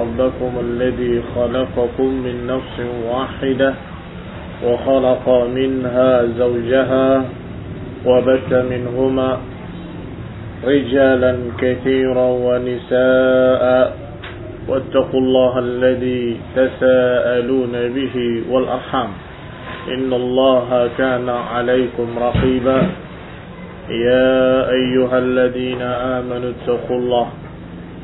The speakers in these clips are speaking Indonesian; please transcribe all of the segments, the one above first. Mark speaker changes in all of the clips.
Speaker 1: ربكم الذي خلقكم من نفس واحدة وخلق منها زوجها وبث منهما رجالا كثيرا ونساء واتقوا الله الذي تساءلون به والأرحام. إن الله كان عليكم رقيبا. يا أيها الذين آمنوا اتقوا الله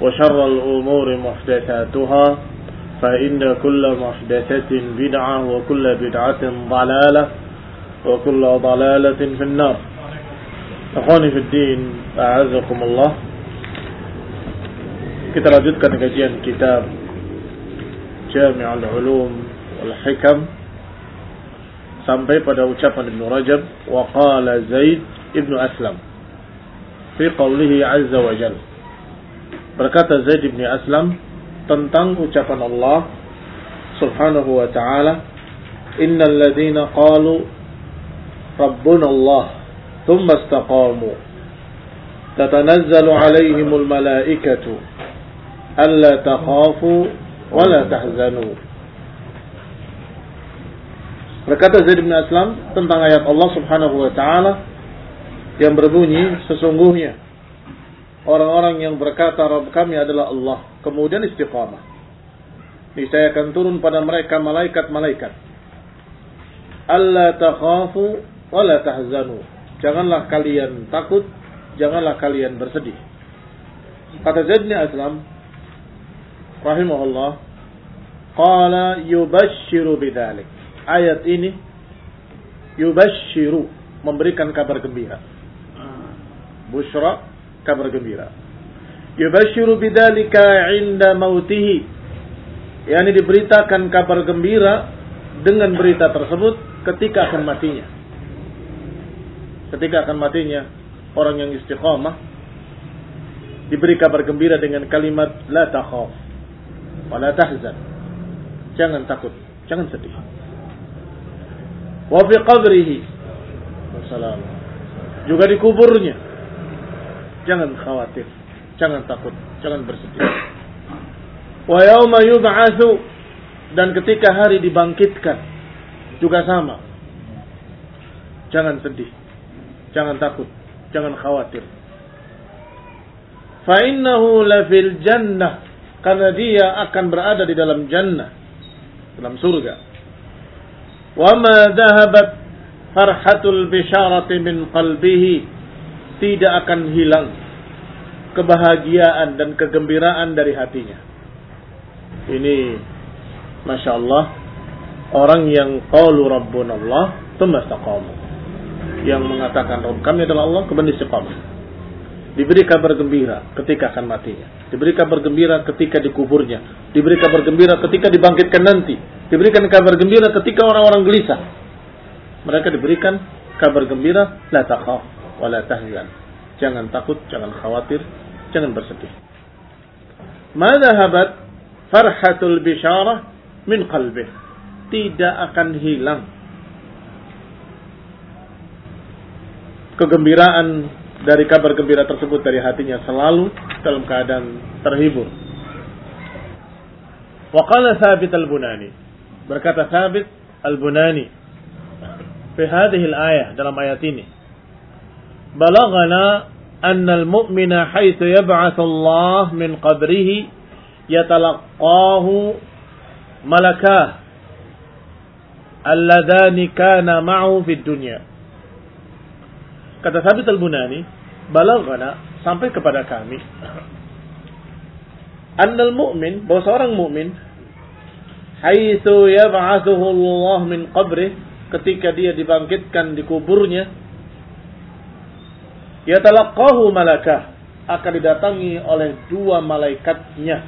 Speaker 1: وشر الأمور محدثاتها فإن كل محدثة بدعة وكل بدعة ضلالة وكل ضلالة في النار. أخواني في الدين أعزكم الله. كتاب جدك نجيا كتاب جامع العلوم والحكم sampai pada ucapan بن رجب وقال زيد ابن أسلم في قوله عز وجل Berkata Zaid bin Aslam tentang ucapan Allah Subhanahu wa taala, "Innal ladzina qalu Rabbuna Allah, thumma istaqamu, tatanazzalu 'alaihimul malaikatu alla takhafu wa la tahzanu." Berkata Zaid bin Aslam tentang ayat Allah Subhanahu wa taala yang berbunyi sesungguhnya orang-orang yang berkata Rabb kami adalah Allah. Kemudian istiqamah. Niscaya akan turun pada mereka malaikat-malaikat. Allah takhafu wa la tahzanu. Janganlah kalian takut janganlah kalian bersedih. Kata Zaid bin Aslam rahimahullah qala yubashshiru bidzalik. Ayat ini yubashshiru memberikan kabar gembira. Bushra kabar gembira. Yubashiru bidzalika 'inda mautihi. yakni diberitakan kabar gembira dengan berita tersebut ketika akan matinya. Ketika akan matinya orang yang istiqamah diberi kabar gembira dengan kalimat la takhaf wa la tahzan. Jangan takut, jangan sedih. Wa fi qabrihi. Juga di kuburnya jangan khawatir, jangan takut, jangan bersedih. Wa yauma yub'atsu. Dan ketika hari dibangkitkan juga sama. Jangan sedih, jangan takut, jangan khawatir. Fa innahu lafil jannah. Karena dia akan berada di dalam jannah, dalam surga. Wa ma dhahabat farhatul bisyarati min qalbihi. Tidak akan hilang kebahagiaan dan kegembiraan dari hatinya. Ini Masya Allah orang yang qalu Rabbun Allah istaqamu. Yang mengatakan Rabb kami adalah Allah kemudian istiqamah. Diberi kabar gembira ketika akan matinya. Diberi kabar gembira ketika dikuburnya. Diberi kabar gembira ketika dibangkitkan nanti. Diberikan kabar gembira ketika orang-orang gelisah. Mereka diberikan kabar gembira la takhaf wala tahzan. Jangan takut, jangan khawatir, jangan bersedih. Mada habat farhatul bisyarah min qalbih. Tidak akan hilang kegembiraan dari kabar gembira tersebut dari hatinya selalu dalam keadaan terhibur. Wa qala Thabit al-Bunani. Berkata Thabit al-Bunani fi hadhihi al-ayah dalam ayat ini. Balaghana anna al-mu'mina haitsu yab'atsu Allah min qabrihi yatalaqahu malakah alladhani kana ma'ahu fid dunya. Kata Sabit al-Bunani, balaghana sampai kepada kami annal mu'min bahwa seorang mukmin haitsu yab'atsuhu Allah min qabri ketika dia dibangkitkan di kuburnya yatalaqahu malakah akan didatangi oleh dua malaikatnya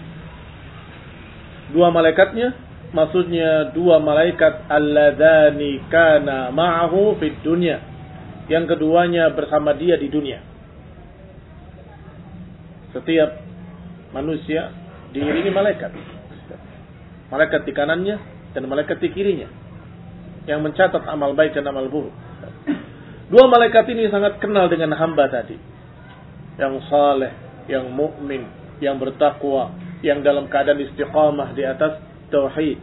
Speaker 1: dua malaikatnya maksudnya dua malaikat alladzani kana ma'ahu fid dunya yang keduanya bersama dia di dunia. Setiap manusia diiringi malaikat. Malaikat di kanannya dan malaikat di kirinya. Yang mencatat amal baik dan amal buruk. Dua malaikat ini sangat kenal dengan hamba tadi. Yang saleh, yang mukmin, yang bertakwa, yang dalam keadaan istiqamah di atas tauhid.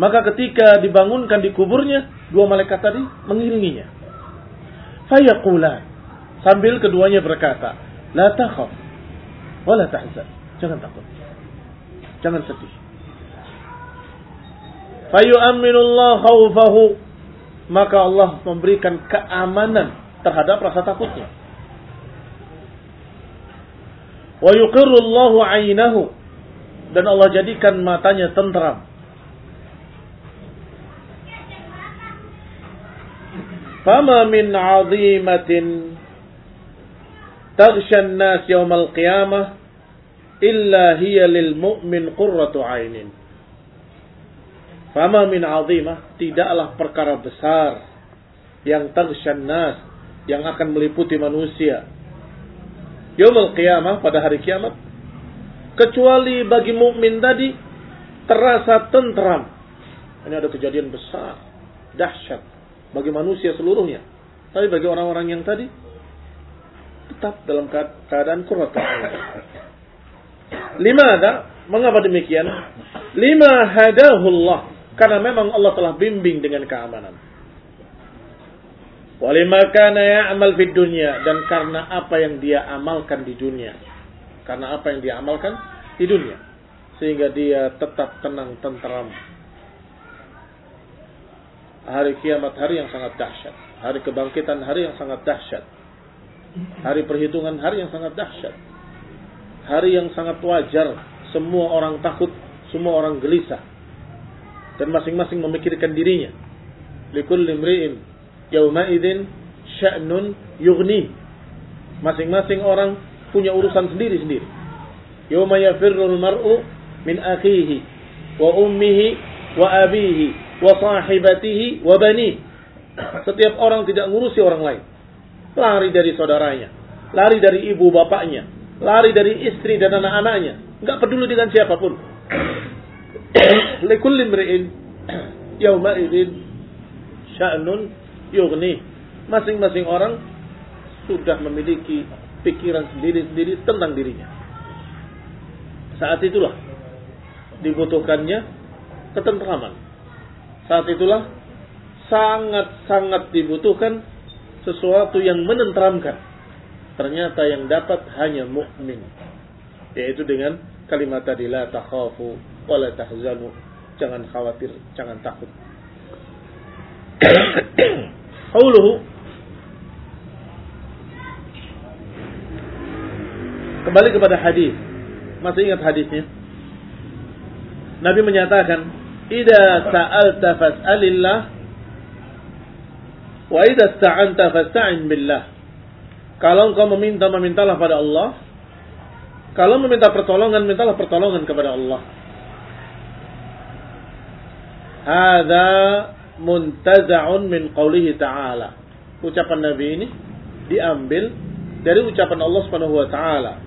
Speaker 1: Maka ketika dibangunkan di kuburnya, dua malaikat tadi mengiringinya. Fayaqula sambil keduanya berkata, "La takhaf wa la tahzan." Jangan takut. Jangan sedih. Fayu'amminullah khawfahu maka Allah memberikan keamanan terhadap rasa takutnya. Wa yuqirru Allahu 'ainahu dan Allah jadikan matanya tenteram. Fama min 'azimatin taghsha an-nas yawm al-qiyamah illa hiya lil mu'min qurratu 'ainin. Fama min azimah tidaklah perkara besar yang tersyannas nas yang akan meliputi manusia. Yaumul qiyamah pada hari kiamat kecuali bagi mukmin tadi terasa tentram. Ini ada kejadian besar, dahsyat bagi manusia seluruhnya. Tapi bagi orang-orang yang tadi tetap dalam keadaan kurat. Lima ada, mengapa demikian? Lima hadahullah karena memang Allah telah bimbing dengan keamanan. Walima kana ya'mal fid dunya dan karena apa yang dia amalkan di dunia. Karena apa yang dia amalkan di dunia. Sehingga dia tetap tenang, tentram, hari kiamat hari yang sangat dahsyat. Hari kebangkitan hari yang sangat dahsyat. Hari perhitungan hari yang sangat dahsyat. Hari yang sangat wajar. Semua orang takut, semua orang gelisah. Dan masing-masing memikirkan dirinya. Likul limri'in yawma idin sya'nun yughni. Masing-masing orang punya urusan sendiri-sendiri. Yawma yafirrul mar'u min akhihi wa ummihi wa abihi wa sahibatihi wa bani. Setiap orang tidak ngurusi orang lain. Lari dari saudaranya, lari dari ibu bapaknya, lari dari istri dan anak-anaknya. Enggak peduli dengan siapa pun. Mri'in yauma idzin sya'nun yughni. Masing-masing orang sudah memiliki pikiran sendiri-sendiri tentang dirinya. Saat itulah dibutuhkannya ketentraman saat itulah sangat-sangat dibutuhkan sesuatu yang menenteramkan. Ternyata yang dapat hanya mukmin, yaitu dengan kalimat tadi la takhafu wa la tahzanu. Jangan khawatir, jangan takut. Qauluhu Kembali kepada hadis. Masih ingat hadisnya? Nabi menyatakan, Ida sa'alta fas'alillah wa idza sta'anta fasta'in billah. Kalau engkau meminta, memintalah pada Allah. Kalau meminta pertolongan, mintalah pertolongan kepada Allah. Hada muntaza'un min qawlihi ta'ala. Ucapan Nabi ini diambil dari ucapan Allah Subhanahu wa taala.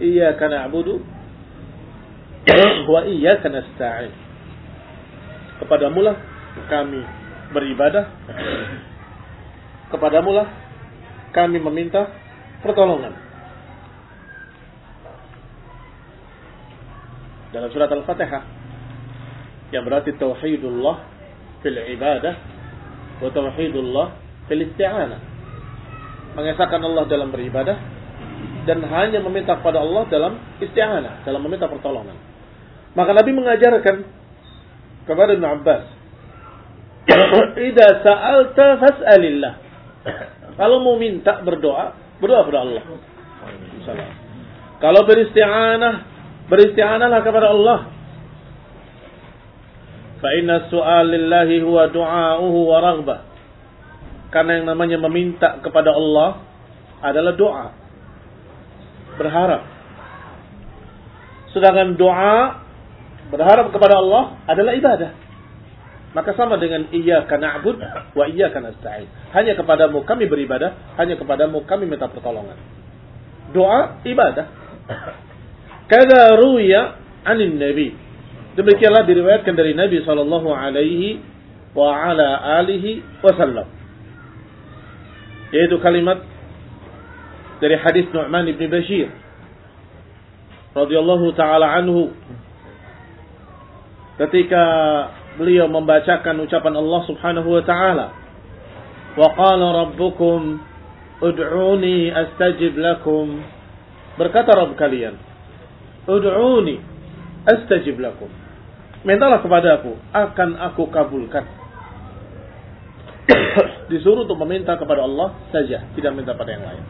Speaker 1: Iyyaka na'budu wa iyyaka nasta'in. Kepadamu lah kami beribadah. Kepadamu lah kami meminta pertolongan. Dalam surat Al-Fatihah yang berarti tauhidullah fil ibadah wa tauhidullah fil isti'anah. Mengesahkan Allah dalam beribadah dan hanya meminta kepada Allah dalam isti'anah, dalam meminta pertolongan. Maka Nabi mengajarkan kepada Ibn Abbas, "Idza sa'alta fas'alillah." Kalau mau minta berdoa, berdoa kepada Allah. Kalau beristi'anah, beristi'anahlah kepada Allah. Su'al lillahi huwa du'a'uhu wa raghbah. Karena yang namanya meminta kepada Allah adalah doa. Berharap. Sedangkan doa berharap kepada Allah adalah ibadah. Maka sama dengan iyyaka na'bud wa iyyaka nasta'in. Hanya kepadamu kami beribadah, hanya kepadamu kami minta pertolongan. Doa ibadah. Kada ruya anin nabi. Demikianlah diriwayatkan dari Nabi sallallahu alaihi wa ala alihi wasallam. Yaitu kalimat dari hadis Nu'man ibn Bashir radhiyallahu taala anhu ketika beliau membacakan ucapan Allah Subhanahu wa taala. Wa qala rabbukum ud'uni astajib lakum. Berkata Rabb kalian, ud'uni astajib lakum. Mintalah kepadaku, akan aku kabulkan. Disuruh untuk meminta kepada Allah saja, tidak minta pada yang lain.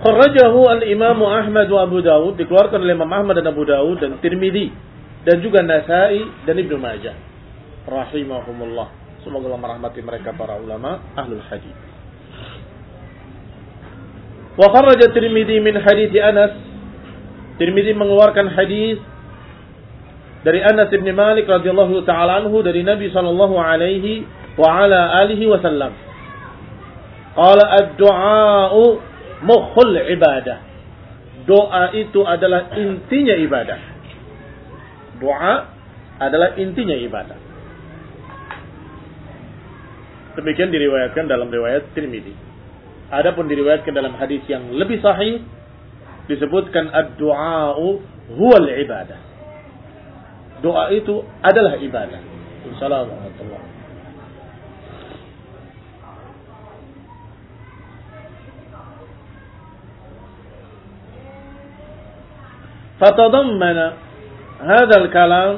Speaker 1: Kharrajahu al-Imam Ahmad wa Abu Dawud dikeluarkan oleh Imam Ahmad dan Abu Dawud dan Tirmidzi dan juga Nasai dan Ibnu Majah rahimahumullah semoga Allah merahmati mereka para ulama ahlul hadis wa kharaja Tirmidzi min hadis Anas Tirmidzi mengeluarkan hadis dari Anas bin Malik radhiyallahu taala anhu dari Nabi sallallahu alaihi wa ala alihi wasallam qala ad-du'a mukhul ibadah doa itu adalah intinya ibadah Doa adalah intinya ibadah. Demikian diriwayatkan dalam riwayat Tirmidzi. Adapun diriwayatkan dalam hadis yang lebih sahih disebutkan ad-du'a'u huwal ibadah Doa itu adalah ibadah. Assalamualaikum فتضمن هذا الكلام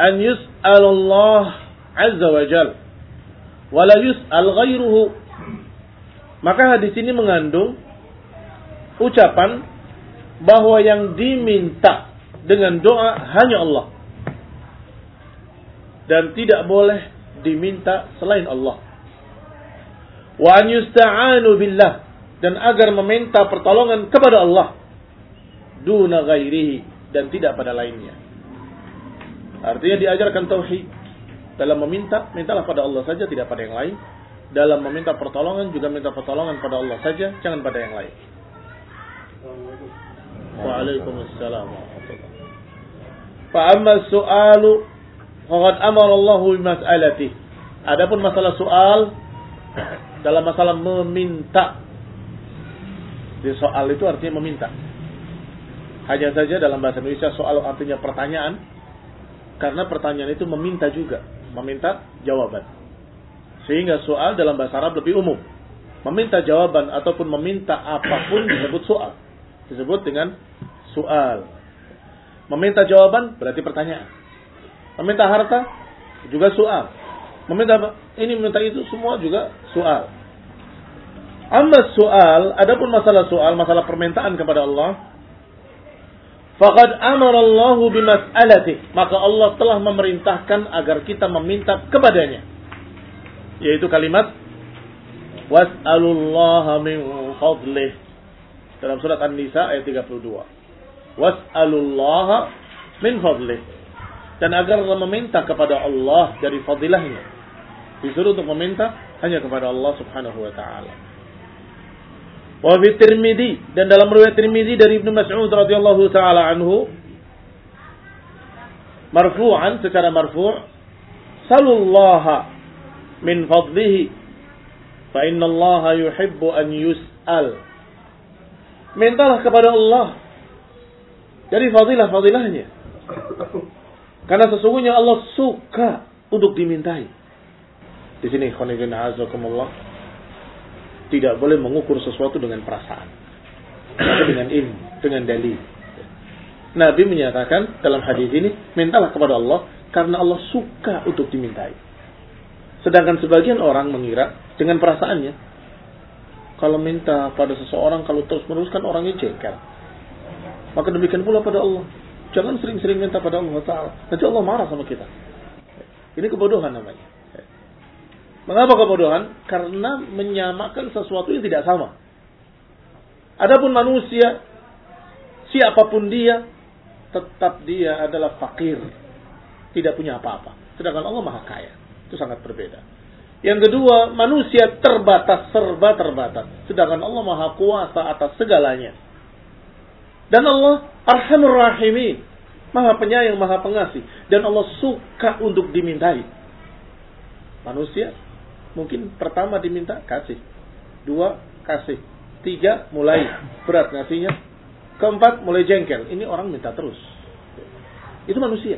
Speaker 1: أن يسأل الله عز وجل ولا يسأل غيره maka hadis ini mengandung ucapan bahwa yang diminta dengan doa hanya Allah dan tidak boleh diminta selain Allah. Wa an yusta'anu billah dan agar meminta pertolongan kepada Allah duna ghairihi dan tidak pada lainnya. Artinya diajarkan tauhid. Dalam meminta, mintalah pada Allah saja, tidak pada yang lain. Dalam meminta pertolongan, juga minta pertolongan pada Allah saja, jangan pada yang lain. Waalaikumsalam Fa'amma su'alu faqad amara Allah bimas'alati. Adapun masalah soal dalam masalah meminta. Di soal itu artinya meminta. Hanya saja dalam bahasa Indonesia soal artinya pertanyaan. Karena pertanyaan itu meminta juga. Meminta jawaban. Sehingga soal dalam bahasa Arab lebih umum. Meminta jawaban ataupun meminta apa pun disebut soal. Disebut dengan soal. Meminta jawaban berarti pertanyaan. Meminta harta juga soal. Meminta ini meminta itu semua juga soal. Amma soal, adapun masalah soal, masalah permintaan kepada Allah, Faqad amara Allahu bimas'alati. Maka Allah telah memerintahkan agar kita meminta kepadanya. Yaitu kalimat was'alullaha min fadlih. Dalam surat An-Nisa ayat 32. Was'alullaha min fadlih. Dan agar meminta kepada Allah dari fadilahnya. Disuruh untuk meminta hanya kepada Allah subhanahu wa ta'ala. Wa fi Tirmidzi dan dalam riwayat Tirmidzi dari Ibnu Mas'ud radhiyallahu taala anhu marfu'an secara marfu' salullaha min fadlihi fa inna Allah yuhibbu an yus'al mintalah kepada Allah dari fadilah-fadilahnya karena sesungguhnya Allah suka untuk dimintai di sini khonibin azakumullah tidak boleh mengukur sesuatu dengan perasaan tapi dengan ilmu dengan dalil Nabi menyatakan dalam hadis ini, mintalah kepada Allah karena Allah suka untuk dimintai. Sedangkan sebagian orang mengira dengan perasaannya, kalau minta pada seseorang, kalau terus meneruskan orangnya jengkel. Maka demikian pula pada Allah. Jangan sering-sering minta pada Allah Ta'ala. Nanti Allah marah sama kita. Ini kebodohan namanya. Mengapa kebodohan? Karena menyamakan sesuatu yang tidak sama. Adapun manusia, siapa pun dia, tetap dia adalah fakir. Tidak punya apa-apa. Sedangkan Allah maha kaya. Itu sangat berbeda. Yang kedua, manusia terbatas, serba terbatas. Sedangkan Allah maha kuasa atas segalanya. Dan Allah arhamur rahimin. Maha penyayang, maha pengasih. Dan Allah suka untuk dimintai. Manusia mungkin pertama diminta kasih. Dua kasih. Tiga mulai berat ngasihnya Keempat, mulai jengkel. Ini orang minta terus. Itu manusia.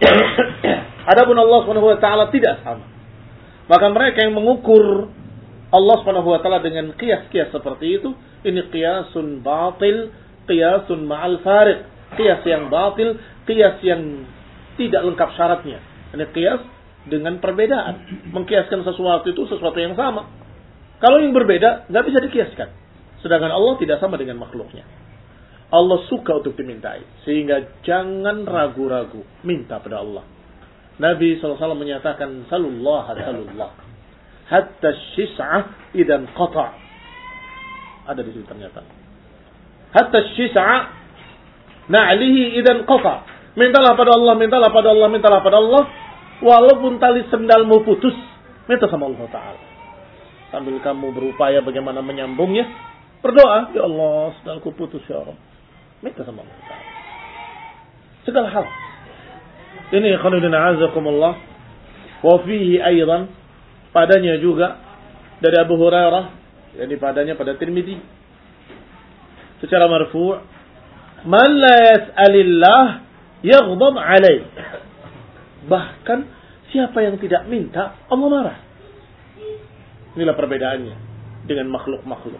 Speaker 1: Adapun Allah taala tidak sama. Maka mereka yang mengukur Allah taala dengan kias-kias seperti itu, ini kiasun batil, kiasun ma'al farid, kias yang batil, kias yang tidak lengkap syaratnya. Ini kias dengan perbedaan. Mengkiaskan sesuatu itu sesuatu yang sama. Kalau yang berbeda, nggak bisa dikiaskan. Sedangkan Allah tidak sama dengan makhluknya. Allah suka untuk dimintai. Sehingga jangan ragu-ragu. Minta pada Allah. Nabi SAW menyatakan, Salullah, salullah. Hatta syis'ah idan qata' Ada di sini ternyata. Hatta syis'ah na'lihi idan qata' Mintalah pada Allah, mintalah pada Allah, mintalah pada Allah. Walaupun tali sendalmu putus, minta sama Allah Ta'ala. Sambil kamu berupaya bagaimana menyambungnya, Berdoa, ya Allah, sedangku putus ya Allah. Minta sama Allah Ta'ala. Segala hal. Ini khalidin azakumullah. Wa fihi aydan. Padanya juga. Dari Abu Hurairah. Jadi padanya pada Tirmidhi. Secara marfu' Man la yas'alillah yaghdab alaih. Bahkan siapa yang tidak minta, Allah marah. Inilah perbedaannya dengan makhluk-makhluk.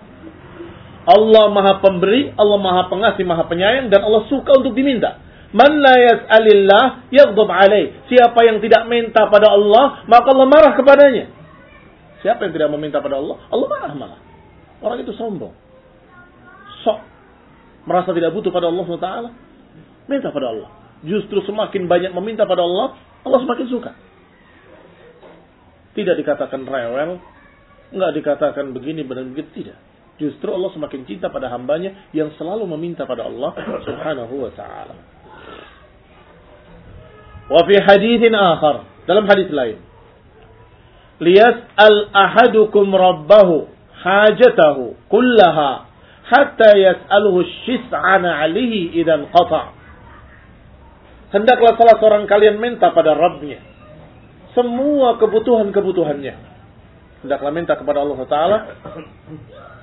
Speaker 1: Allah maha pemberi, Allah maha pengasih, maha penyayang, dan Allah suka untuk diminta. Man la yas'alillah yaghdab alaih. Siapa yang tidak minta pada Allah, maka Allah marah kepadanya. Siapa yang tidak meminta pada Allah, Allah marah malah. Orang itu sombong. Sok. Merasa tidak butuh pada Allah SWT. Minta pada Allah. Justru semakin banyak meminta pada Allah, Allah semakin suka. Tidak dikatakan rewel, nggak dikatakan begini, benar begitu, tidak. Justru Allah semakin cinta pada hambanya yang selalu meminta pada Allah subhanahu wa ta'ala. Wa fi hadithin akhar. Dalam hadis lain. Liyas'al ahadukum rabbahu hajatahu kullaha hatta yas'aluhu shis'ana alihi idan qata' Hendaklah salah seorang kalian minta pada Rabbnya semua kebutuhan-kebutuhannya. Hendaklah minta kepada Allah Taala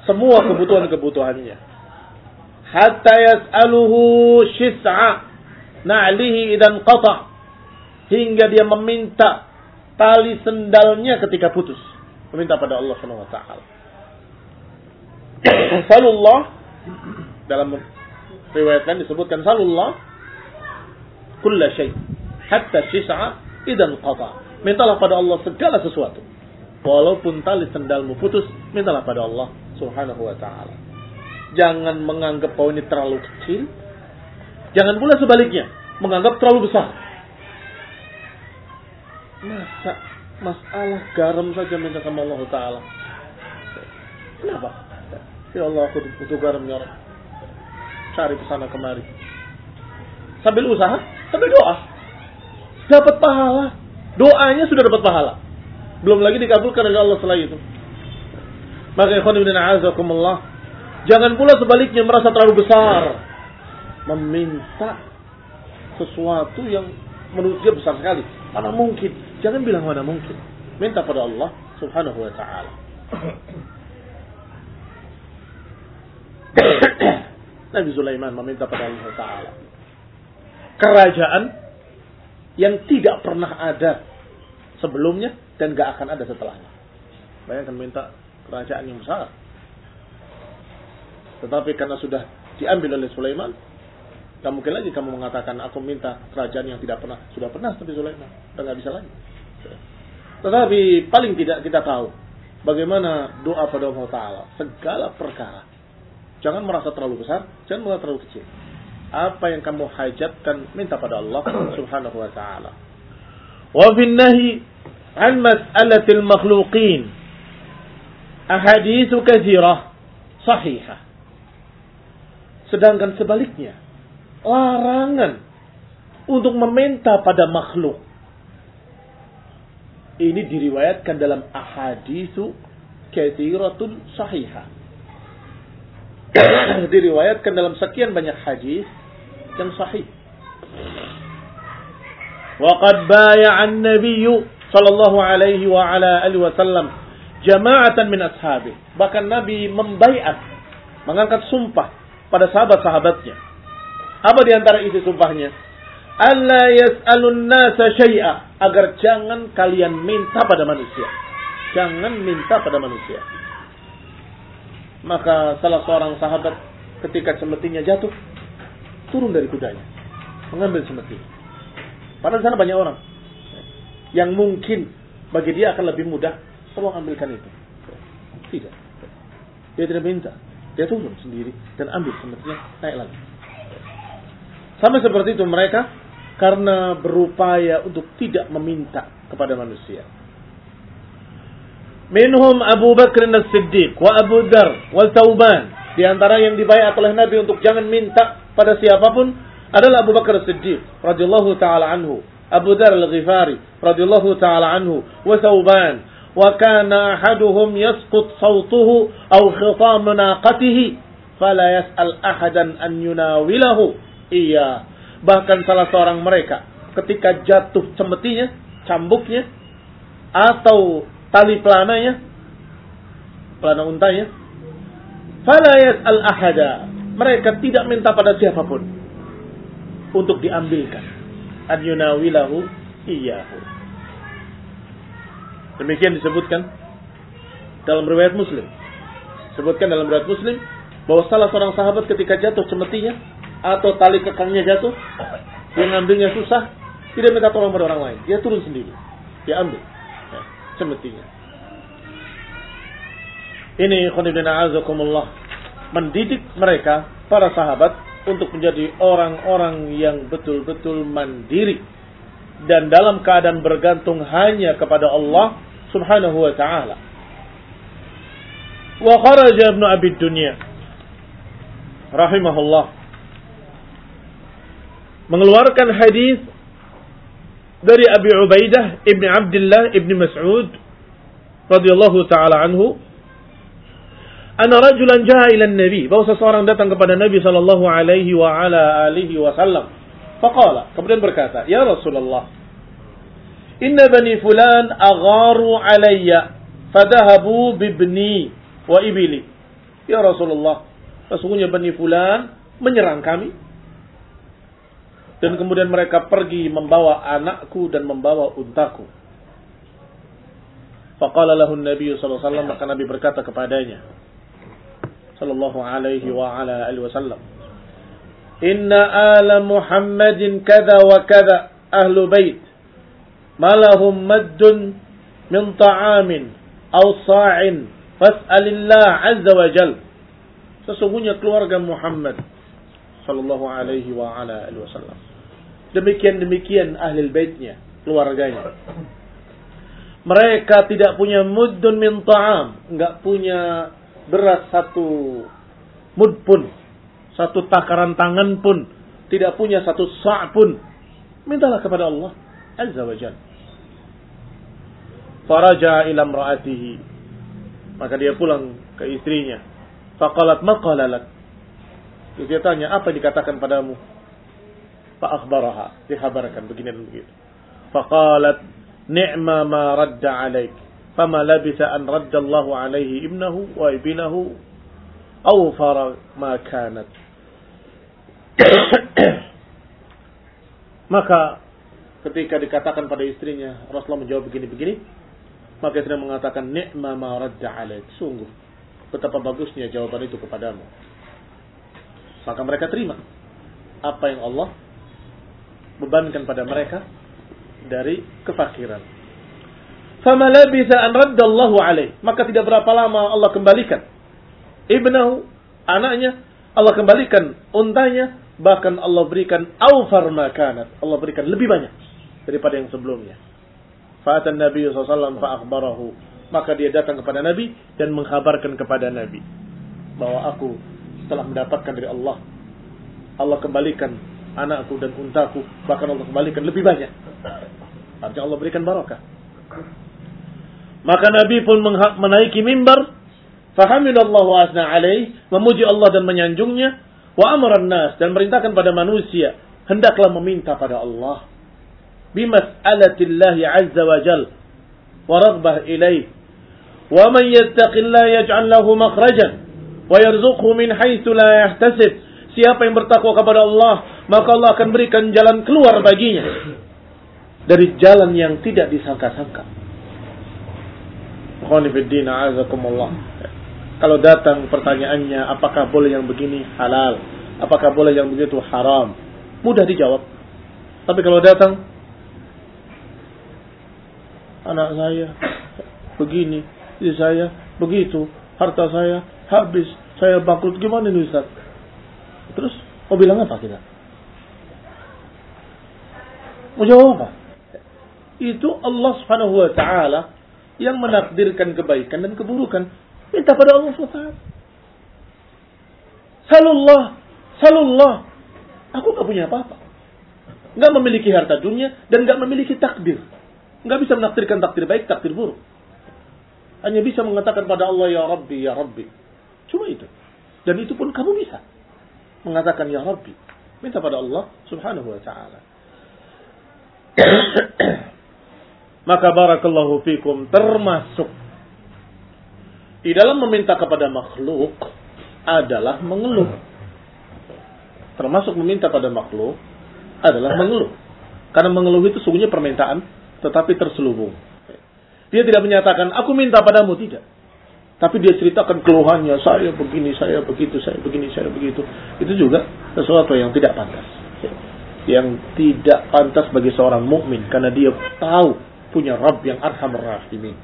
Speaker 1: semua kebutuhan-kebutuhannya. Hatta yas'aluhu shis'a na'lihi idan qata. Hingga dia meminta tali sendalnya ketika putus. Meminta pada Allah Subhanahu wa taala. Salullah dalam riwayat lain disebutkan salullah kulla syai hatta shis'a idan qata. Mintalah pada Allah segala sesuatu. Walaupun tali sendalmu putus, mintalah pada Allah subhanahu wa ta'ala. Jangan menganggap bahwa ini terlalu kecil. Jangan pula sebaliknya, menganggap terlalu besar. Masa masalah garam saja minta sama Allah Ta'ala. Kenapa? Ya Allah aku butuh garam ya Allah. Cari ke sana kemari. Sambil usaha, sambil doa. Dapat pahala. Doanya sudah dapat pahala. Belum lagi dikabulkan oleh Allah setelah itu. Maka ikhwan ibn a'azakumullah. Jangan pula sebaliknya merasa terlalu besar. Meminta sesuatu yang menurut dia besar sekali. Mana mungkin? Jangan bilang mana mungkin. Minta pada Allah Subhanahu wa taala. Nabi Sulaiman meminta pada Allah taala kerajaan yang tidak pernah ada sebelumnya dan gak akan ada setelahnya. Bayangkan minta kerajaan yang besar. Tetapi karena sudah diambil oleh Sulaiman, Gak mungkin lagi kamu mengatakan aku minta kerajaan yang tidak pernah sudah pernah Nabi Sulaiman, udah nggak bisa lagi. Tetapi paling tidak kita tahu bagaimana doa pada Allah Taala segala perkara. Jangan merasa terlalu besar, jangan merasa terlalu kecil. Apa yang kamu hajatkan minta pada Allah Subhanahu wa taala. Wa fi nahi an mas'alatil makhluqin ahaditsu katsirah sahihah. Sedangkan sebaliknya, larangan untuk meminta pada makhluk. Ini diriwayatkan dalam ahaditsu kathiratun sahihah. diriwayatkan dalam sekian banyak hadis yang sahih. Waqad baya'a an-nabiy sallallahu alaihi wa ala alihi wasallam jama'atan min ashabi. Bahkan Nabi membaiat, mengangkat sumpah pada sahabat-sahabatnya. Apa di antara isi sumpahnya? Allah yas'alun nasa syai'a. Agar jangan kalian minta pada manusia. Jangan minta pada manusia. Maka salah seorang sahabat ketika semetinya jatuh, turun dari kudanya. Mengambil semeti. Padahal sana banyak orang. Yang mungkin bagi dia akan lebih mudah. Tolong ambilkan itu. Tidak. Dia tidak minta. Dia turun sendiri dan ambil semetinya naik lagi. Sama seperti itu mereka karena berupaya untuk tidak meminta kepada manusia. Minhum Abu Bakr as-Siddiq wa Abu Dar wa Tauban. Di antara yang dibayar oleh Nabi untuk jangan minta pada siapa pun adalah Abu Bakar as-Siddiq radhiyallahu taala anhu, Abu Dar al-Ghifari radhiyallahu taala anhu, wa Tauban. Wa kana ahaduhum yasqut sawtuhu aw khitam naqatihi fala yas'al ahadan an yunawilahu Iya. Bahkan salah seorang mereka ketika jatuh cemetinya, cambuknya, atau tali pelananya, pelana untanya, falayat al ahada. Mereka tidak minta pada siapa pun untuk diambilkan. An yunawilahu iyahu. Demikian disebutkan dalam riwayat Muslim. Sebutkan dalam riwayat Muslim bahwa salah seorang sahabat ketika jatuh cemetinya, atau tali kekangnya jatuh, dia ngambilnya susah, tidak minta tolong pada orang lain. Dia turun sendiri. Dia ambil. Ya, semestinya. Ini khonibina azakumullah. Mendidik mereka, para sahabat, untuk menjadi orang-orang yang betul-betul mandiri. Dan dalam keadaan bergantung hanya kepada Allah subhanahu wa ta'ala. Wa kharaja ibnu abid dunya. Rahimahullah mengeluarkan hadis dari Abi Ubaidah ibni Abdullah ibni Mas'ud radhiyallahu taala anhu. Anna rajulan jaa ila nabi bahwa seseorang datang kepada Nabi sallallahu alaihi wa ala alihi wasallam faqala kemudian berkata ya Rasulullah inna bani fulan agharu alayya fadahabu bibni wa ibili. Ya Rasulullah sesungguhnya bani fulan menyerang kami dan kemudian mereka pergi membawa anakku dan membawa untaku. Faqala lahu Nabi sallallahu alaihi wasallam maka Nabi berkata kepadanya sallallahu alaihi wa ala alihi wasallam Inna ala Muhammadin kada wa kada ahlu bait malahum maddun min ta'amin aw sa'in fas'alillah azza wa jal Sesungguhnya keluarga Muhammad sallallahu alaihi wa ala alihi wasallam. Demikian demikian ahli baitnya, keluarganya. Mereka tidak punya muddun min ta'am, enggak punya beras satu mud pun, satu takaran tangan pun, tidak punya satu sa' pun. Mintalah kepada Allah Azza wa Jalla. Faraja ila imra'atihi. Maka dia pulang ke istrinya. Faqalat ma lak? Dia tanya, apa yang dikatakan padamu? Fa akhbaraha, dikhabarkan begini dan begitu. Faqalat ni'ma ma radda alaik. Fama labisa an radda Allah alaihi ibnahu wa ibnahu awfara ma kanat. Maka ketika dikatakan pada istrinya, Rasulullah menjawab begini-begini, maka istri mengatakan, Ni'ma ma radda alaik. Sungguh, betapa bagusnya jawaban itu kepadamu. Maka mereka terima apa yang Allah bebankan pada mereka dari kefakiran. Fama an raddallahu alaih. Maka tidak berapa lama Allah kembalikan. Ibnahu, anaknya, Allah kembalikan untanya, bahkan Allah berikan awfar makanat. Allah berikan lebih banyak daripada yang sebelumnya. Fa'atan Nabi SAW fa'akhbarahu. Maka dia datang kepada Nabi dan mengkhabarkan kepada Nabi. Bahwa aku setelah mendapatkan dari Allah. Allah kembalikan anakku dan untaku. Bahkan Allah kembalikan lebih banyak. Artinya Allah berikan barakah. Maka Nabi pun menaiki mimbar. Fahamidallahu asna alaih. Memuji Allah dan menyanjungnya. Wa amran nas. Dan merintahkan pada manusia. Hendaklah meminta pada Allah. Bimas'alatillahi azza wa jal. Wa ilaih. Wa man yattaqillah yaj'al lahu makhrajan wa yarzuqhu min haitsu la. Siapa yang bertakwa kepada Allah, maka Allah akan berikan jalan keluar baginya dari jalan yang tidak disangka-sangka. Kalau datang pertanyaannya, apakah boleh yang begini halal? Apakah boleh yang begitu haram? Mudah dijawab. Tapi kalau datang, anak saya begini, istri saya begitu, harta saya habis, saya bangkrut gimana nih Ustaz? Terus mau bilang apa kita? Mau jawab apa? Itu Allah Subhanahu wa taala yang menakdirkan kebaikan dan keburukan. Minta pada Allah SWT. Salullah, salullah. Aku gak punya apa-apa. Gak memiliki harta dunia dan gak memiliki takdir. Gak bisa menakdirkan takdir baik, takdir buruk. Hanya bisa mengatakan pada Allah, Ya Rabbi, Ya Rabbi. Dan itu pun kamu bisa. Mengatakan Ya Rabbi. Minta pada Allah subhanahu wa ta'ala. Maka barakallahu fikum termasuk di dalam meminta kepada makhluk adalah mengeluh. Termasuk meminta pada makhluk adalah mengeluh. Karena mengeluh itu sungguhnya permintaan tetapi terselubung. Dia tidak menyatakan aku minta padamu tidak. Tapi dia ceritakan keluhannya, saya begini, saya begitu, saya begini, saya begitu. Itu juga sesuatu yang tidak pantas. Yang tidak pantas bagi seorang mukmin karena dia tahu punya Rabb yang arhamar rahimin.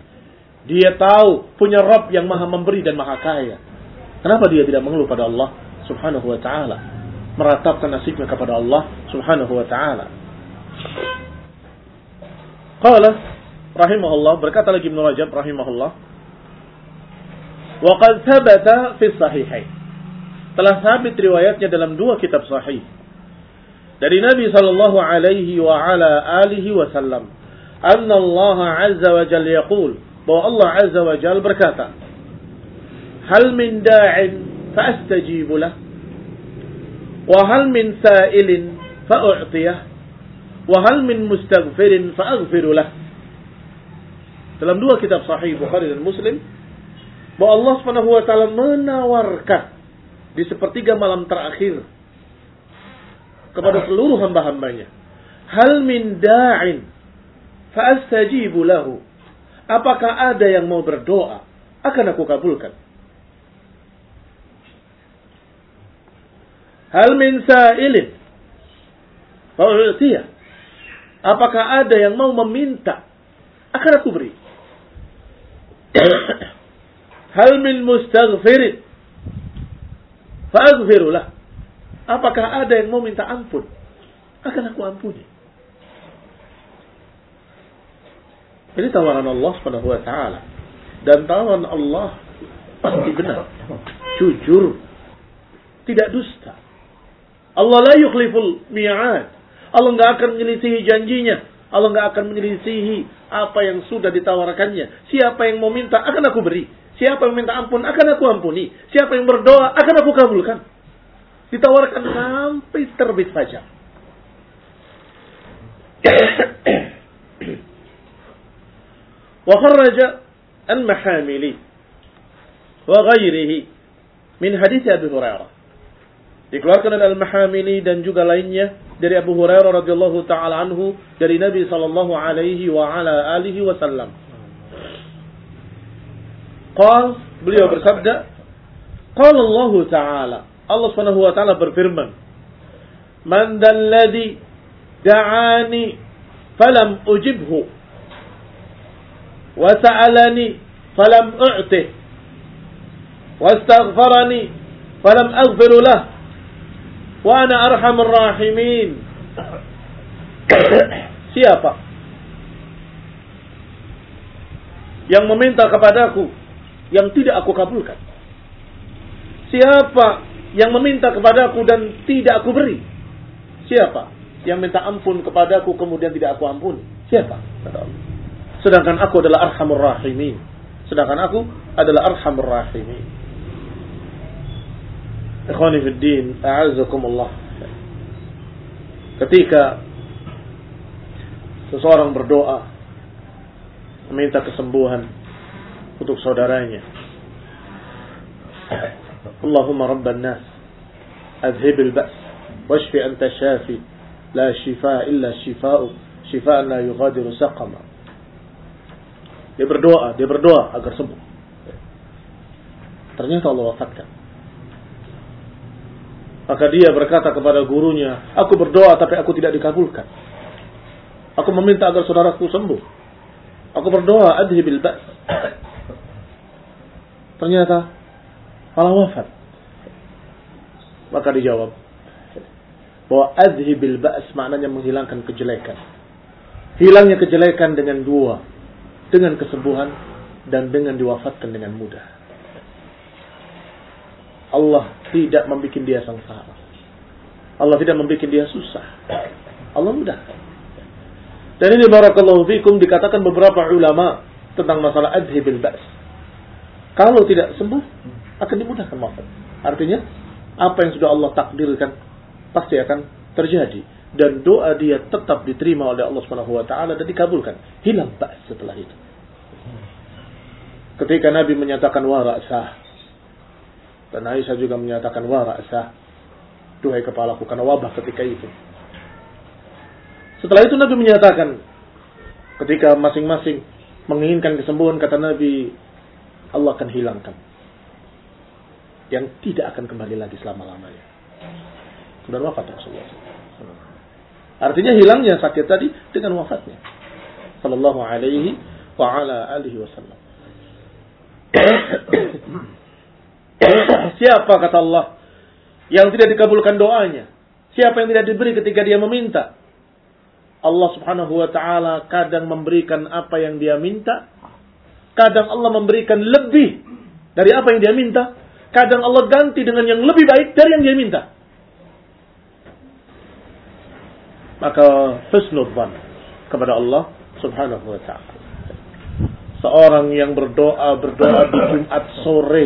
Speaker 1: Dia tahu punya Rabb yang maha memberi dan maha kaya. Kenapa dia tidak mengeluh pada Allah subhanahu wa ta'ala? Meratapkan nasibnya kepada Allah subhanahu wa ta'ala. Qala rahimahullah berkata lagi Ibn Rajab rahimahullah Waqad thabata fi sahihain. Telah sabit riwayatnya dalam dua kitab sahih. Dari Nabi sallallahu alaihi wa ala alihi wasallam, anna Allah azza wa jalla yaqul, bahwa Allah azza wa jalla berkata, "Hal min da'in fa'astajibu lah, wa hal min sa'ilin fa'u'tiyah, wa hal min mustaghfirin fa'aghfiru lah." Dalam dua kitab sahih Bukhari dan Muslim bahwa Allah Subhanahu wa taala menawarkan di sepertiga malam terakhir kepada seluruh hamba-hambanya. Hal min da'in fa'astajibu lahu. Apakah ada yang mau berdoa? Akan aku kabulkan. Hal min sa'ilin fa'u'tiyah. Apakah ada yang mau meminta? Akan aku beri. Hal min mustaghfirin. Fa'aghfirulah. Apakah ada yang mau minta ampun? Akan aku ampuni. Ini tawaran Allah subhanahu wa ta'ala. Dan tawaran Allah pasti benar. Jujur. Tidak dusta. Allah la yukhliful mi'ad. Allah nggak akan menyelisihi janjinya. Allah nggak akan menyelisihi apa yang sudah ditawarkannya. Siapa yang mau minta akan aku beri. Siapa yang minta ampun akan aku ampuni. Siapa yang berdoa akan aku kabulkan. Ditawarkan sampai terbit fajar. وخرج المحاملي وغيره min hadis Abu Hurairah. Dikeluarkan oleh Al-Mahamili dan juga lainnya dari Abu Hurairah radhiyallahu taala anhu dari Nabi sallallahu alaihi wa ala alihi wasallam. Qal, beliau bersabda, Qal Allah Ta'ala, Allah Subhanahu wa taala berfirman, "Man dalladhi da'ani falam ujibhu wa sa'alani falam u'tih wa astaghfarani falam aghfiru lah wa ana arhamur rahimin." Siapa yang meminta kepadaku yang tidak aku kabulkan. Siapa yang meminta kepadaku dan tidak aku beri? Siapa yang minta ampun kepadaku kemudian tidak aku ampuni? Siapa? Sedangkan aku adalah arhamur rahimin. Sedangkan aku adalah arhamur rahimin. Ikhwani fi din, a'azzakumullah. Ketika seseorang berdoa meminta kesembuhan untuk saudaranya. Allahumma rabban nas adhib al-ba's washfi anta shafi la shifa illa shifa'u shifa'an la yughadiru saqama. Dia berdoa, dia berdoa agar sembuh. Ternyata Allah wafatkan. Maka dia berkata kepada gurunya, aku berdoa tapi aku tidak dikabulkan. Aku meminta agar saudaraku sembuh. Aku berdoa adhibil ba's. Ternyata malah wafat. Maka dijawab bahwa adhibil ba's maknanya menghilangkan kejelekan. Hilangnya kejelekan dengan dua, dengan kesembuhan dan dengan diwafatkan dengan mudah. Allah tidak membuat dia sengsara. Allah tidak membuat dia susah. Allah mudah. Dan ini barakallahu fikum dikatakan beberapa ulama tentang masalah adhibil ba's. Kalau tidak sembuh akan dimudahkan wafat. Artinya apa yang sudah Allah takdirkan pasti akan terjadi dan doa dia tetap diterima oleh Allah Subhanahu wa taala dan dikabulkan. Hilang ba's setelah itu. Ketika Nabi menyatakan warasah dan Aisyah juga menyatakan wa ra'sah. Duhai kepalaku karena wabah ketika itu. Setelah itu Nabi menyatakan ketika masing-masing menginginkan kesembuhan kata Nabi Allah akan hilangkan yang tidak akan kembali lagi selama-lamanya. Kemudian wafat Rasulullah. Artinya hilangnya sakit tadi dengan wafatnya. Sallallahu alaihi wa ala alihi wasallam. Siapa kata Allah yang tidak dikabulkan doanya? Siapa yang tidak diberi ketika dia meminta? Allah Subhanahu wa taala kadang memberikan apa yang dia minta, kadang Allah memberikan lebih dari apa yang dia minta, kadang Allah ganti dengan yang lebih baik dari yang dia minta. Maka husnul kepada Allah Subhanahu wa taala. Seorang yang berdoa berdoa di Jumat sore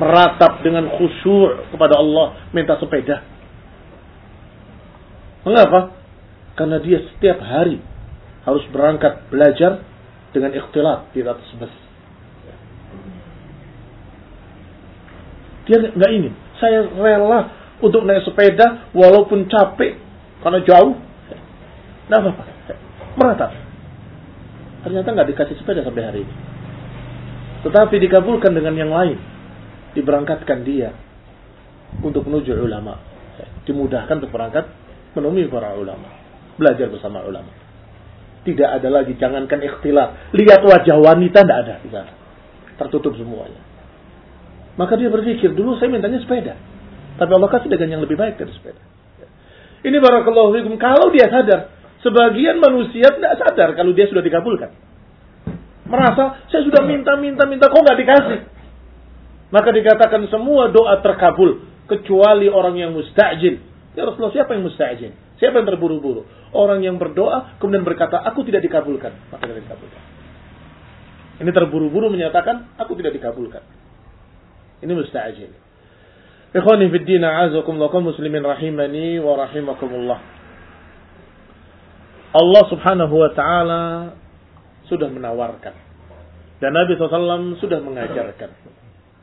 Speaker 1: meratap dengan khusyuk kepada Allah minta sepeda. Mengapa? Karena dia setiap hari harus berangkat belajar dengan ikhtilat di atas bus. Dia nggak ingin. Saya rela untuk naik sepeda walaupun capek karena jauh. Nah apa? Meratap. Ternyata nggak dikasih sepeda sampai hari ini. Tetapi dikabulkan dengan yang lain diberangkatkan dia untuk menuju ulama. Dimudahkan untuk berangkat menemui para ulama. Belajar bersama ulama. Tidak ada lagi, jangankan ikhtilat. Lihat wajah wanita, tidak ada di sana. Tertutup semuanya. Maka dia berpikir, dulu saya mintanya sepeda. Tapi Allah kasih dengan yang lebih baik dari sepeda. Ini barakallahu fikum. Kalau dia sadar, sebagian manusia tidak sadar kalau dia sudah dikabulkan. Merasa, saya sudah minta, minta, minta, kok nggak dikasih? Maka dikatakan semua doa terkabul kecuali orang yang mustajil. Ya Rasulullah, siapa yang mustajil? Siapa yang terburu-buru? Orang yang berdoa kemudian berkata, aku tidak dikabulkan. Maka tidak dikabulkan. Ini terburu-buru menyatakan, aku tidak dikabulkan. Ini mustajil. Ikhwani fi din a'azakum lakum muslimin rahimani wa rahimakumullah. Allah Subhanahu wa taala sudah menawarkan dan Nabi SAW sudah mengajarkan.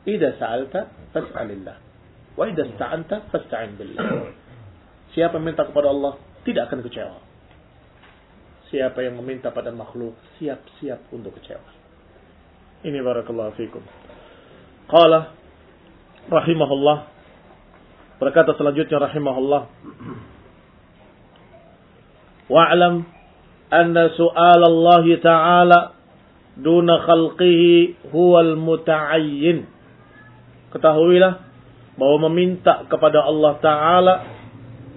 Speaker 1: Ida sa'alta fas'alillah. Wa ida sta'anta. Siapa minta kepada Allah tidak akan kecewa. Siapa yang meminta pada makhluk siap-siap untuk kecewa. Ini barakallahu fikum. Qala rahimahullah berkata selanjutnya rahimahullah wa'lam anna su'al Allah ta'ala duna khalqihi huwal muta'ayyin. Ketahuilah bahwa meminta kepada Allah Ta'ala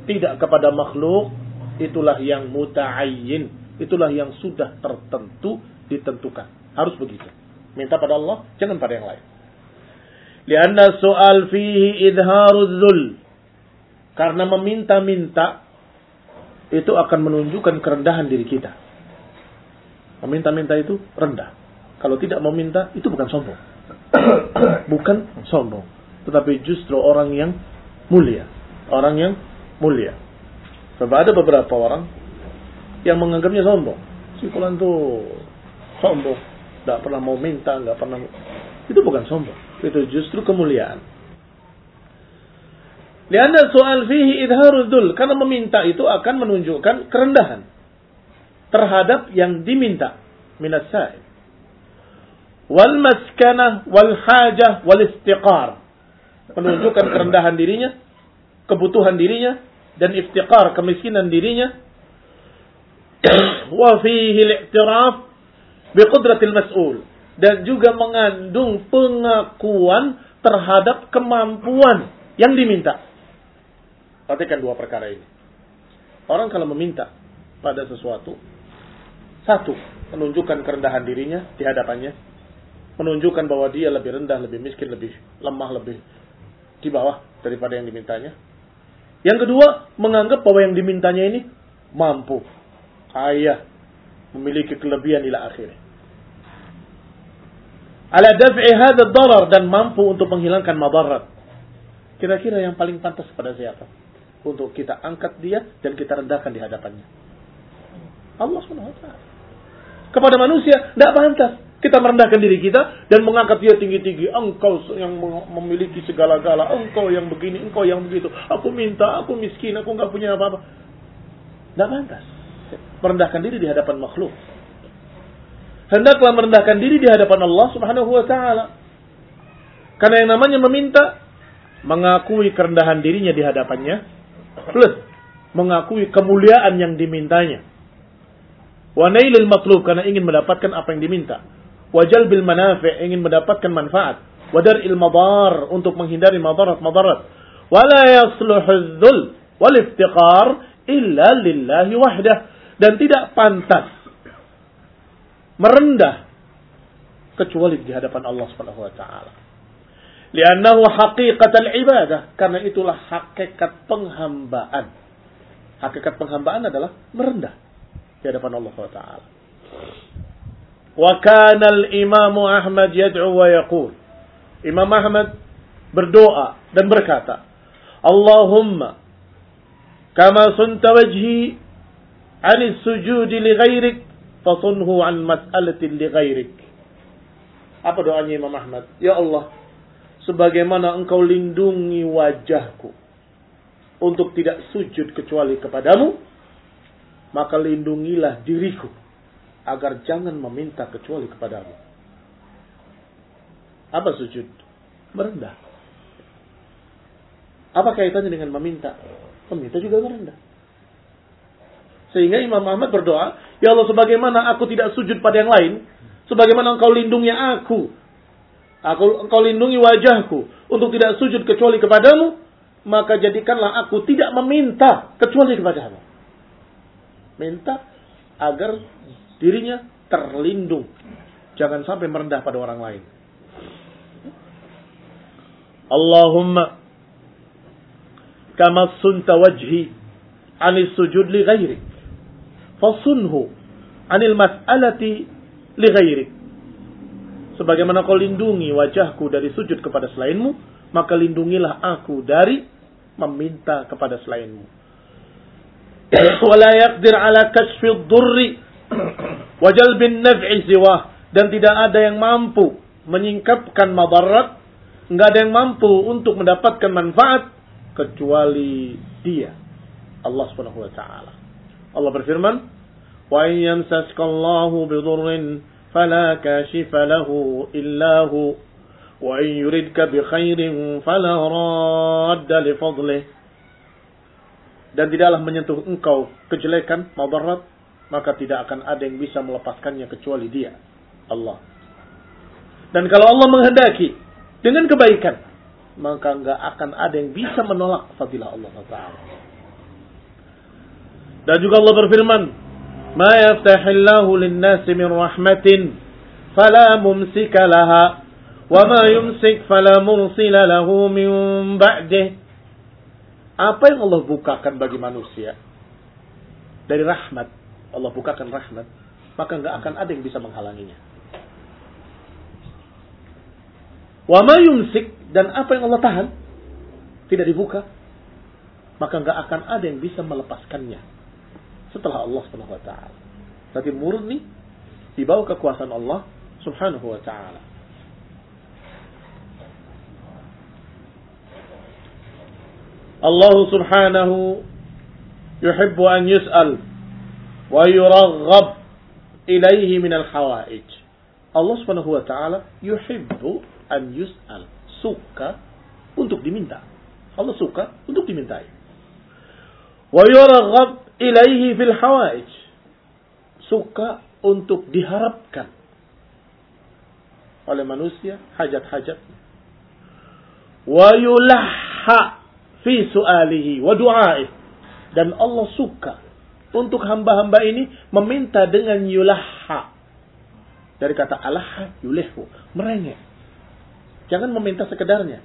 Speaker 1: tidak kepada makhluk itulah yang muta'ayyin. Itulah yang sudah tertentu ditentukan. Harus begitu. Minta pada Allah, jangan pada yang lain. Lianna soal fihi idharul dhul. Karena meminta-minta itu akan menunjukkan kerendahan diri kita. Meminta-minta itu rendah. Kalau tidak meminta itu bukan sombong. bukan sombong. Tetapi justru orang yang mulia. Orang yang mulia. Sebab ada beberapa orang yang menganggapnya sombong. Si Fulan tuh sombong. Tidak pernah mau minta, nggak pernah. Itu bukan sombong. Itu justru kemuliaan. Lianna soal fihi idharul Karena meminta itu akan menunjukkan kerendahan terhadap yang diminta minas sa'il. Wal maskanah wal hajah wal istiqar. Menunjukkan kerendahan dirinya, kebutuhan dirinya, dan iftiqar, kemiskinan dirinya. Wa fihi al-i'tiraf biqudratil mas'ul. Dan juga mengandung pengakuan terhadap kemampuan yang diminta. Perhatikan dua perkara ini. Orang kalau meminta pada sesuatu, satu, menunjukkan kerendahan dirinya di hadapannya. Menunjukkan bahwa dia lebih rendah, lebih miskin, lebih lemah, lebih di bawah daripada yang dimintanya. Yang kedua, menganggap bahwa yang dimintanya ini mampu, kaya, memiliki kelebihan ila akhirnya. Ala daf'i hadha darar dan mampu untuk menghilangkan madarat. Kira-kira yang paling pantas pada siapa? Untuk kita angkat dia dan kita rendahkan di hadapannya. Allah SWT kepada manusia tidak pantas kita merendahkan diri kita dan mengangkat dia tinggi-tinggi. Engkau yang memiliki segala-gala. Engkau yang begini, engkau yang begitu. Aku minta, aku miskin, aku nggak punya apa-apa. Tidak pantas. Merendahkan diri di hadapan makhluk. Hendaklah merendahkan diri di hadapan Allah subhanahu wa ta'ala. Karena yang namanya meminta, mengakui kerendahan dirinya di hadapannya, plus mengakui kemuliaan yang dimintanya. Wa nailil matlub karena ingin mendapatkan apa yang diminta. Wajal bil manafi' ingin mendapatkan manfaat. Wadar il madar untuk menghindari madarat-madarat. Wala yasluhu dzul wal iftiqar illa lillahi wahdah dan tidak pantas merendah kecuali di hadapan Allah Subhanahu wa taala. Li'annahu haqiqat al-ibadah karena itulah hakikat penghambaan. Hakikat penghambaan adalah merendah di hadapan Allah Taala. Wa kana al-Imam Ahmad yad'u wa yaqul. Imam Ahmad berdoa dan berkata, Allahumma kama sunta wajhi an sujudi li ghairik fasunhu an li ghairik. Apa doanya Imam Ahmad? Ya Allah, sebagaimana engkau lindungi wajahku untuk tidak sujud kecuali kepadamu, maka lindungilah diriku agar jangan meminta kecuali kepadamu. Apa sujud? Merendah. Apa kaitannya dengan meminta? Meminta juga merendah. Sehingga Imam Ahmad berdoa, Ya Allah sebagaimana aku tidak sujud pada yang lain, sebagaimana engkau lindungi aku, aku engkau lindungi wajahku untuk tidak sujud kecuali kepadamu, maka jadikanlah aku tidak meminta kecuali kepadamu minta agar dirinya terlindung. Jangan sampai merendah pada orang lain. Allahumma kama sunta wajhi anis sujud li ghairik fasunhu anil mas'alati li ghairik sebagaimana kau lindungi wajahku dari sujud kepada selainmu maka lindungilah aku dari meminta kepada selainmu wala yaqdir ala kashfi dhurri الضر وجلب النفع سواه dan tidak ada yang mampu menyingkapkan madarat, nggak ada yang mampu untuk mendapatkan manfaat kecuali Dia, Allah Subhanahu wa taala. Allah berfirman, "Wa in yamsaskallahu bidurrin fala kashifa lahu illa hu wa in yuridka bi khairin fala radda li fadlih." Dan tidaklah menyentuh engkau kejelekan, madarat, maka tidak akan ada yang bisa melepaskannya kecuali Dia, Allah. Dan kalau Allah menghendaki dengan kebaikan, maka enggak akan ada yang bisa menolak fadilah Allah Taala. Dan juga Allah berfirman, "Ma yaftahillahu lin-nasi min rahmatin fala mumsika laha wa ma yumsik fala mursila lahu min ba'dih." Apa yang Allah bukakan bagi manusia dari rahmat, Allah bukakan rahmat, maka enggak akan ada yang bisa menghalanginya. Wa yumsik dan apa yang Allah tahan tidak dibuka, maka enggak akan ada yang bisa melepaskannya setelah Allah Subhanahu wa taala. Berarti murni di bawah kekuasaan Allah Subhanahu wa taala. Allah Subhanahu yuhibbu an yus'al wa yuraghab ilaihi min al-hawaij. Allah Subhanahu wa taala yuhibbu an yus'al, suka untuk diminta. Allah suka untuk dimintai. Wa yuraghab ilaihi fil hawaij. Suka untuk diharapkan oleh manusia hajat-hajat. Wa yulahha fi su'alihi wa du'aih. Dan Allah suka untuk hamba-hamba ini meminta dengan yulahha. Dari kata alaha yulihhu, merengek. Jangan meminta sekedarnya.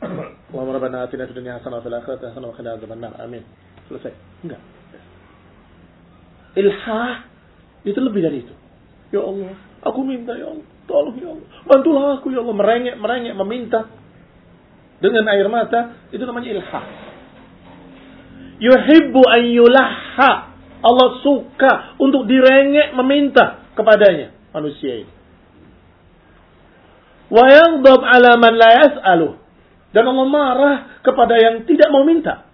Speaker 1: Allahumma rabbana atina fid dunya hasanah wa fil akhirati hasanah wa qina adzabannar. Amin. Selesai. Enggak. Ilhah itu lebih dari itu. Ya Allah, aku minta ya Allah, tolong ya Allah, bantulah aku ya Allah, merengek, merengek, meminta dengan air mata, itu namanya ilhah. Yuhibbu an yulahha. Allah suka untuk direngek meminta kepadanya manusia ini. Wa yaghdab ala man la yas'aluh. Dan Allah marah kepada yang tidak mau minta.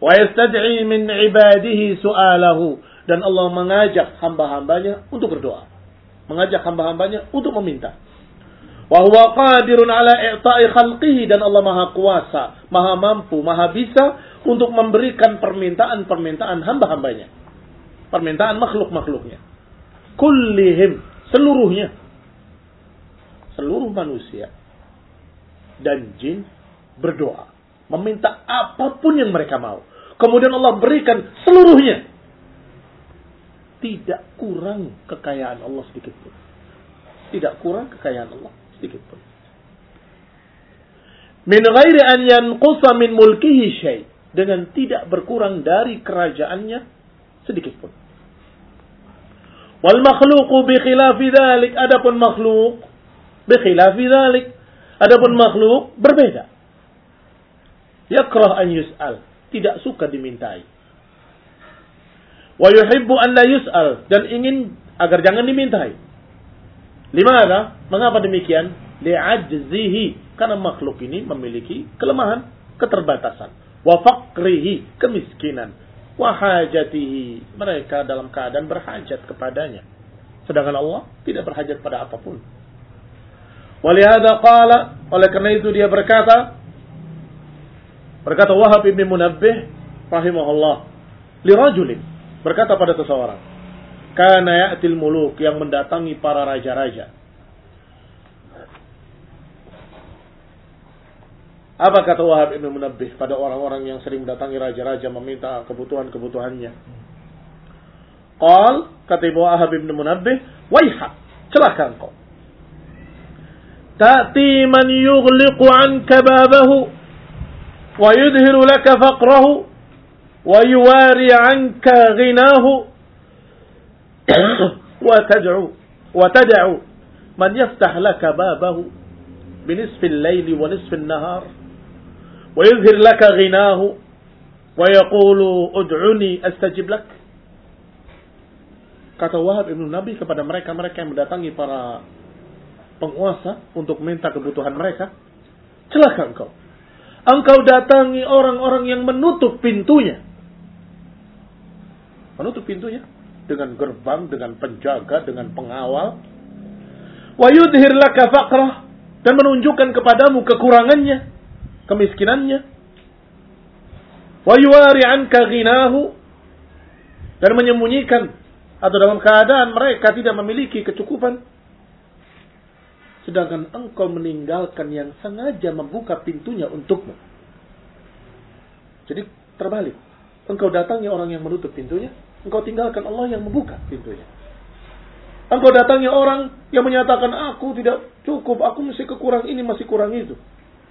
Speaker 1: Wa yastad'i min ibadihi su'alahu. Dan Allah mengajak hamba-hambanya untuk berdoa. Mengajak hamba-hambanya untuk meminta. Wa huwa qadirun ala i'ta'i khalqihi. Dan Allah maha kuasa, maha mampu, maha bisa untuk memberikan permintaan-permintaan hamba-hambanya. Permintaan makhluk-makhluknya. Kullihim. Seluruhnya seluruh manusia dan jin berdoa. Meminta apa pun yang mereka mau. Kemudian Allah berikan seluruhnya. Tidak kurang kekayaan Allah sedikit pun. Tidak kurang kekayaan Allah sedikit pun. Min ghairi an yanqusa min mulkihi syai. Dengan tidak berkurang dari kerajaannya sedikit pun. Wal makhluqu bi khilafi dhalik. Adapun makhluk Bikhilafi dhalik. Adapun makhluk berbeda. Yakrah an yus'al. Tidak suka dimintai. Wa yuhibbu an la yus'al. Dan ingin agar jangan dimintai. Limana? Mengapa demikian? Li'ajzihi. Karena makhluk ini memiliki kelemahan, keterbatasan. Wa faqrihi. Kemiskinan. Wa hajatihi. Mereka dalam keadaan berhajat kepadanya. Sedangkan Allah tidak berhajat pada apa pun. Walihada qala, oleh karena itu dia berkata, berkata Wahab ibn Munabbih rahimahullah, li rajulin, berkata pada seseorang, kana ya'til muluk yang mendatangi para raja-raja. Apa kata Wahab Ibn Munabbih pada orang-orang yang sering mendatangi raja-raja meminta kebutuhan-kebutuhannya? Qal, kata Ibu Wahab Ibn Munabbih, Waiha, celaka engkau. Ta'ti man yughliqu an kababahu, wa yudhiru laka faqrahu, wa yuwari anka ghinahu, wa tad'u, wa tad'u, man yaftah laka babahu, binisfil layli wa nisfil nahar, ويظهر لك غناه Wa yaqulu ud'uni astajib lak. Kata Wahab Ibn Nabi kepada mereka-mereka yang mendatangi para penguasa untuk minta kebutuhan mereka. Celaka engkau. Engkau datangi orang-orang yang menutup pintunya. Menutup pintunya dengan gerbang, dengan penjaga, dengan pengawal. Wa yudhir laka faqrah dan menunjukkan kepadamu kekurangannya, kemiskinannya. Wa anka dan menyembunyikan atau dalam keadaan mereka tidak memiliki kecukupan. Sedangkan engkau meninggalkan yang sengaja membuka pintunya untukmu. Jadi terbalik. Engkau datangi orang yang menutup pintunya, engkau tinggalkan Allah yang membuka pintunya. Engkau datangi orang yang menyatakan aku tidak cukup, aku masih kekurang ini, masih kurang itu.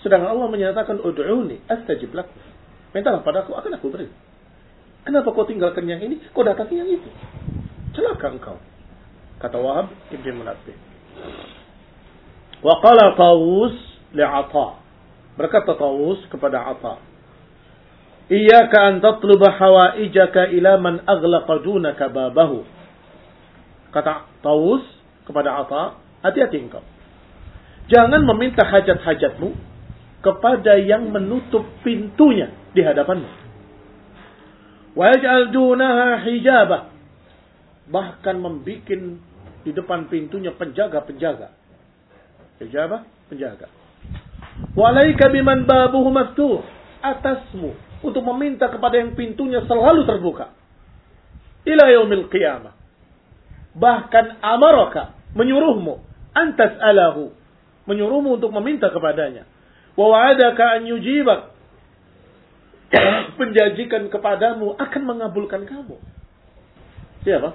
Speaker 1: Sedangkan Allah menyatakan ud'uni astajib lak. Mintalah padaku akan aku beri. Kenapa kau tinggalkan yang ini? Kau datangi yang itu. Celaka engkau. Kata Wahab Ibn Munabbih. Wa qala Tawus li'ata. Berkata Tawus kepada Ata. Iyaka an tatluba hawaijaka ila man aghlaqa dunaka babahu Kata Taus kepada Ata, hati-hati engkau. Jangan meminta hajat-hajatmu kepada yang menutup pintunya di hadapanmu. Wa yaj'al dunaha hijabah. Bahkan membuat di depan pintunya penjaga-penjaga. Hijabah, penjaga. Walaika biman babuhu maftuh. Atasmu untuk meminta kepada yang pintunya selalu terbuka. Ila yaumil qiyamah bahkan amaraka menyuruhmu antas alahu menyuruhmu untuk meminta kepadanya wa'adaka an yujibak. Penjanjikan kepadamu akan mengabulkan kamu. Siapa?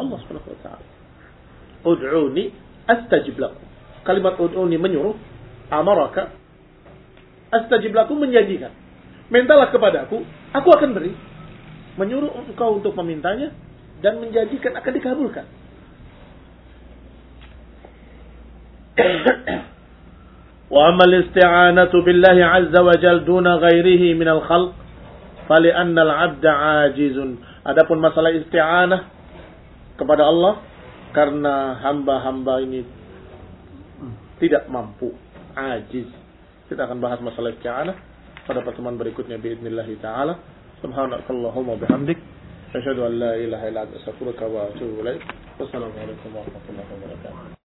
Speaker 1: Allah Subhanahu wa taala. Ud'uni astajib lakum. Kalimat ud'uni menyuruh amaraka astajib lakum menjanjikan. Mintalah kepadaku aku akan beri. Menyuruh engkau untuk memintanya dan menjanjikan akan dikabulkan وأما الاستعانة بالله عز وجل دون غيره من الخلق فلأن العبد عاجز Adapun masalah isti'anah kepada Allah karena hamba-hamba ini tidak mampu, ajiz. Kita akan bahas masalah isti'anah pada pertemuan berikutnya باذنillah taala. Subhanakallahumma bihamdik asyhadu an la ilaha illa anta astaghfiruka wa atubu ilaik. Wassalamualaikum warahmatullahi wabarakatuh.